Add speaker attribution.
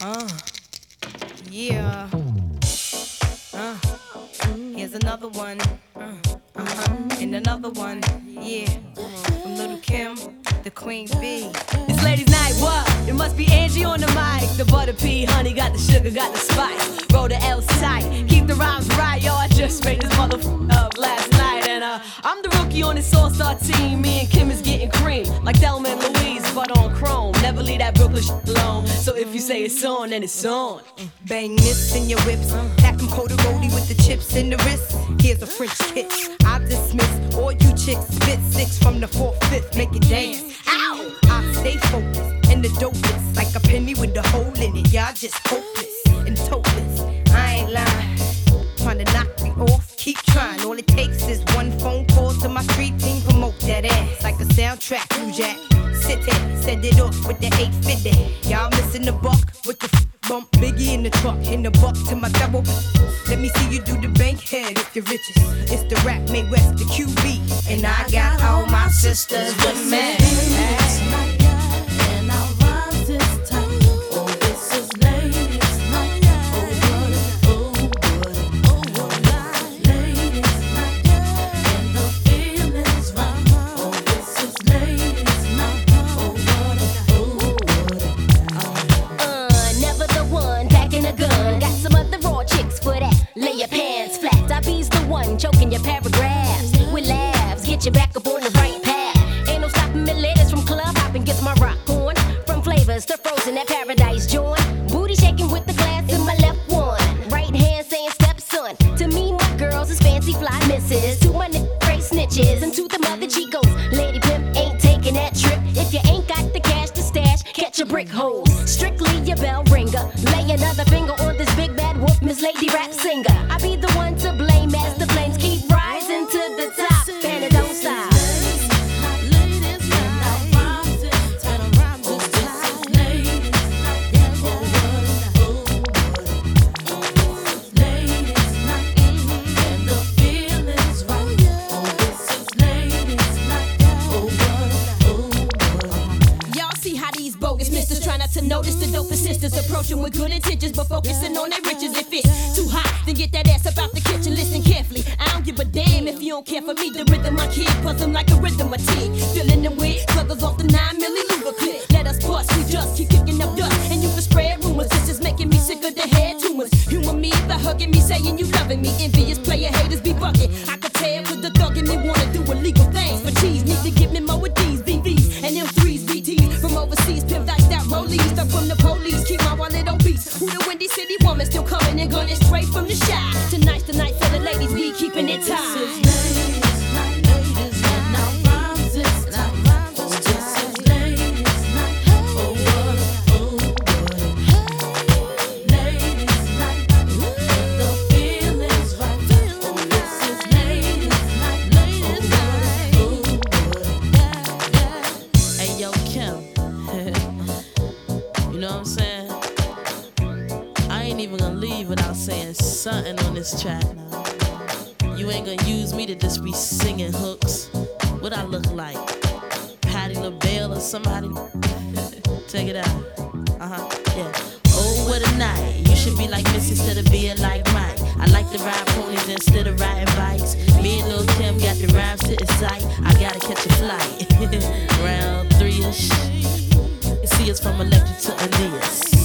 Speaker 1: Uh, yeah. Uh, here's another one. Uh, uh-huh. And another one. Yeah. From Little Kim, the Queen Bee.
Speaker 2: It's ladies' night, what? It must be Angie on the mic. The butter pea, honey, got the sugar, got the spice. Roll the L tight, keep the rhymes right, yo. I just made this motherfucker up last night, and uh, I'm the rookie on this all-star team. Me and Kim is getting cream, like Thelma and Louise, but on. Never leave that Brooklyn shit alone. So if you say it's on, then it's on.
Speaker 1: Bang this in your whips. Pack them cold roadie with the chips in the wrist. Here's a French kiss. I dismiss all you chicks. Spit six from the fourth, fifth. Make it dance. Ow! I stay focused and the dopest. Like a penny with a hole in it. Y'all just hopeless and topless. I ain't lying. Trying to knock me off. Keep trying. All it takes is one phone call to my street team. Promote that ass like a soundtrack. You jack. City. Send it off with the 850. Y'all missing the buck with the bump. Biggie in the truck. In the buck to my double. Let me see you do the Bankhead if you're riches. It's the rap made west, the QB. And I got all my sisters with me.
Speaker 3: Misses. To my great snitches. And to the mother chicos. Lady pimp ain't taking that trip. If you ain't got the cash to stash, catch a brick hole. Strictly your bell ringer. Lay another finger on this big bad wolf, Miss Lady Rap Singer. I be the one to blame as the flames
Speaker 2: sisters approaching with good intentions, but focusing on their riches. If it's too hot, then get that ass up out the kitchen. Listen carefully. I don't give a damn if you don't care for me. The rhythm I kid, cause I'm like a rhythm I tick. Filling them with sluggers off the 9 milli clip. Let us bust, we just keep kicking up dust. And you can spread rumors, this is making me sick of the head tumors. Humor me by hugging me, saying you loving me. Envious player haters be bucking. I could tell with the thug in me wanna do illegal things. For cheese, need to give me more with these police. Keep my wallet on beats. Who the Windy City woman still coming and gunning straight from the shop. Tonight's the night for the ladies, we keeping it tight.
Speaker 4: Hey yo, Kim. Without saying something on this track now. You ain't gonna use me to just be singing hooks. What I look like? Patti LaBelle or somebody? Check it out. Uh huh. Yeah. Oh, what a night. You should be like Miss instead of being like Mike. I like to ride ponies instead of riding bikes. Me and Lil Kim got the rhymes to sight. I gotta catch a flight. Round three ish. See us from Electric to Aeneas.